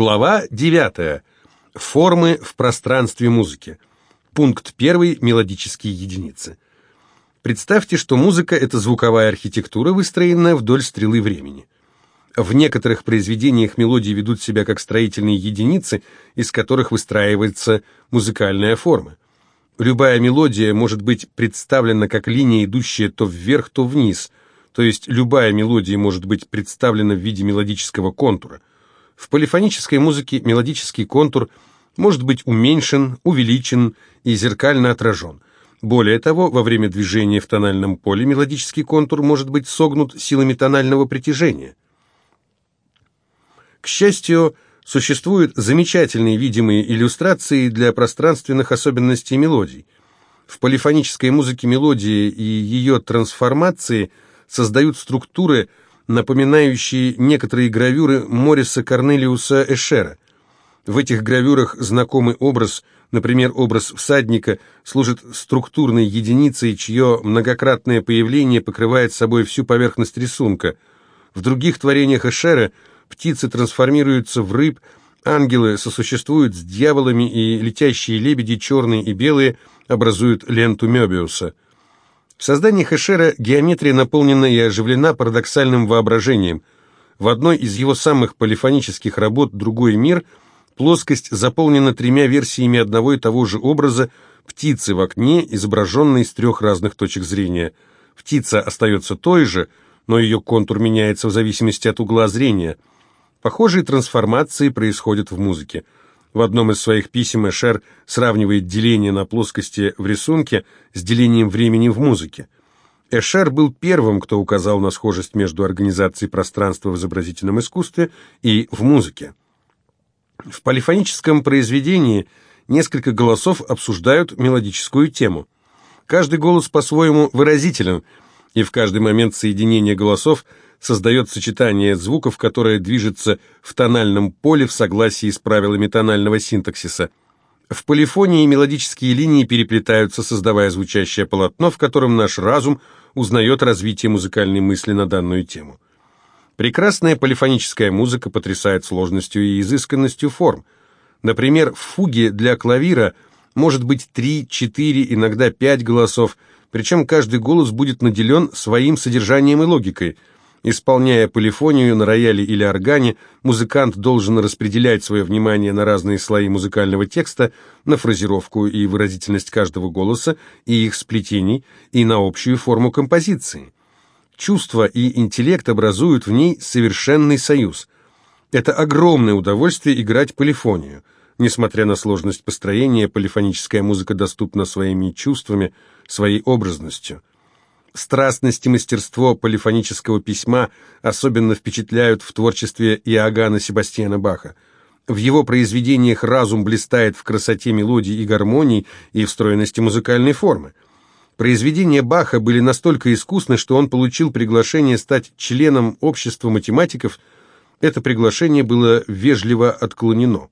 Глава 9. Формы в пространстве музыки. Пункт 1. Мелодические единицы. Представьте, что музыка – это звуковая архитектура, выстроенная вдоль стрелы времени. В некоторых произведениях мелодии ведут себя как строительные единицы, из которых выстраивается музыкальная форма. Любая мелодия может быть представлена как линия, идущая то вверх, то вниз, то есть любая мелодия может быть представлена в виде мелодического контура – в полифонической музыке мелодический контур может быть уменьшен, увеличен и зеркально отражен. Более того, во время движения в тональном поле мелодический контур может быть согнут силами тонального притяжения. К счастью, существуют замечательные видимые иллюстрации для пространственных особенностей мелодий. В полифонической музыке мелодии и ее трансформации создают структуры – напоминающие некоторые гравюры Мориса Корнелиуса Эшера. В этих гравюрах знакомый образ, например, образ всадника, служит структурной единицей, чье многократное появление покрывает собой всю поверхность рисунка. В других творениях Эшера птицы трансформируются в рыб, ангелы сосуществуют с дьяволами, и летящие лебеди, черные и белые, образуют ленту Мёбиуса – в создании Хэшера геометрия наполнена и оживлена парадоксальным воображением. В одной из его самых полифонических работ «Другой мир» плоскость заполнена тремя версиями одного и того же образа птицы в окне, изображенной с трех разных точек зрения. Птица остается той же, но ее контур меняется в зависимости от угла зрения. Похожие трансформации происходят в музыке. В одном из своих писем Эшер сравнивает деление на плоскости в рисунке с делением времени в музыке. Эшер был первым, кто указал на схожесть между организацией пространства в изобразительном искусстве и в музыке. В полифоническом произведении несколько голосов обсуждают мелодическую тему. Каждый голос по-своему выразителен, и в каждый момент соединения голосов – создает сочетание звуков, которое движется в тональном поле в согласии с правилами тонального синтаксиса. В полифонии мелодические линии переплетаются, создавая звучащее полотно, в котором наш разум узнает развитие музыкальной мысли на данную тему. Прекрасная полифоническая музыка потрясает сложностью и изысканностью форм. Например, в фуге для клавира может быть 3, 4, иногда 5 голосов, причем каждый голос будет наделен своим содержанием и логикой – Исполняя полифонию на рояле или органе, музыкант должен распределять свое внимание на разные слои музыкального текста, на фразировку и выразительность каждого голоса и их сплетений, и на общую форму композиции. Чувство и интеллект образуют в ней совершенный союз. Это огромное удовольствие играть полифонию. Несмотря на сложность построения, полифоническая музыка доступна своими чувствами, своей образностью. Страстность и мастерство полифонического письма особенно впечатляют в творчестве Иоганна Себастьяна Баха. В его произведениях разум блистает в красоте мелодий и гармоний и в стройности музыкальной формы. Произведения Баха были настолько искусны, что он получил приглашение стать членом общества математиков. Это приглашение было вежливо отклонено.